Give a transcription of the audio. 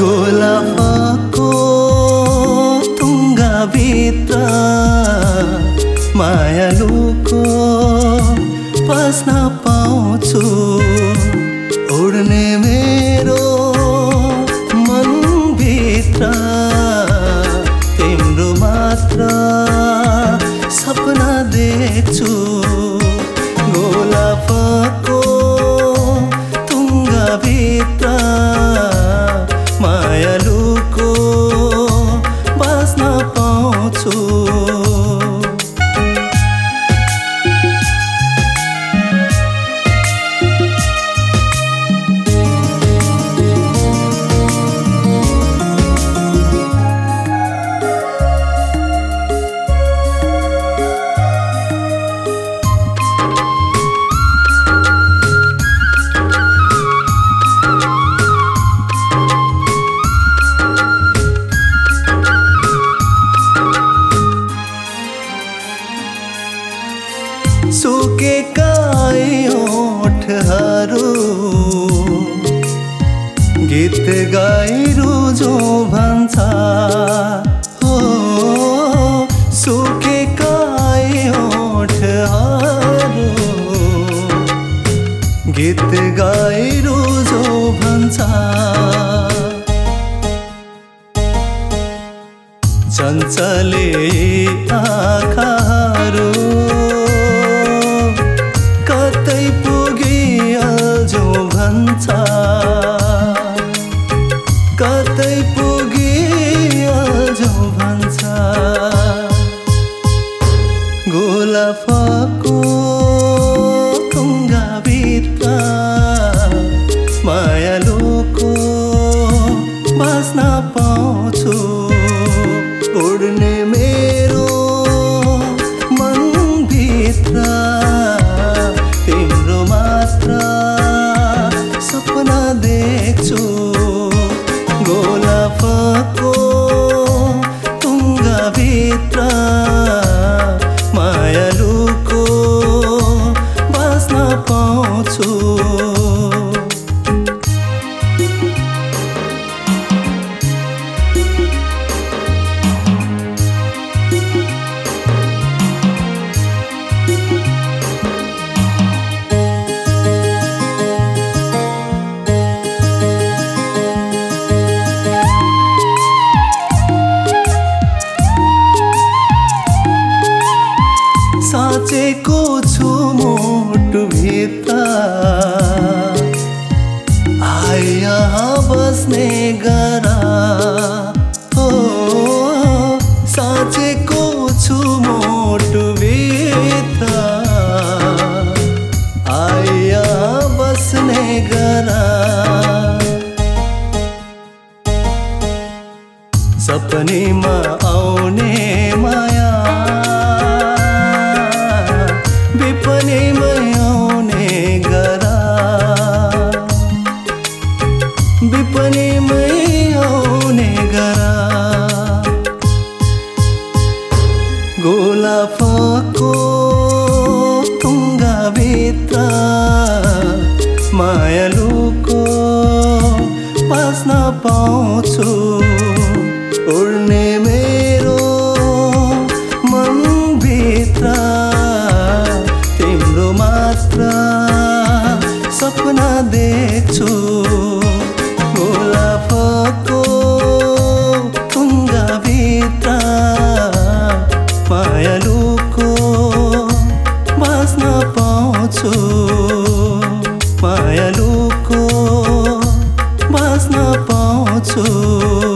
गोलाफको तुङ्गाभित्र मायालुको पस्न पाउँछु। उड्ने मेरो मनभित्र तिम्रो मात्र सपना देख्छु। गोलाफको तुङ्गाभित्र गीत गाइरु जो भन्छ। हो सुकेका ओठहरू गीत गाइरु जो भन्छ। चञ्चले आँखाहरू कतै पुगिहाल्छौ भन्छ। मनभित्र साँचेको छु मुटुभित्र आया बस्ने गरा। हो साँचेको छु मुटुभित्र आया बस्ने गरा। सपनीमा विपनीमै आउने गरा। गोलाफको तुङ्गाभित्र मायालुको बाँच्न पाउँछु। उड्ने मेरो मनभित्र तिम्रो मात्र सपना देख्छु। बाँच्न पाउँछु।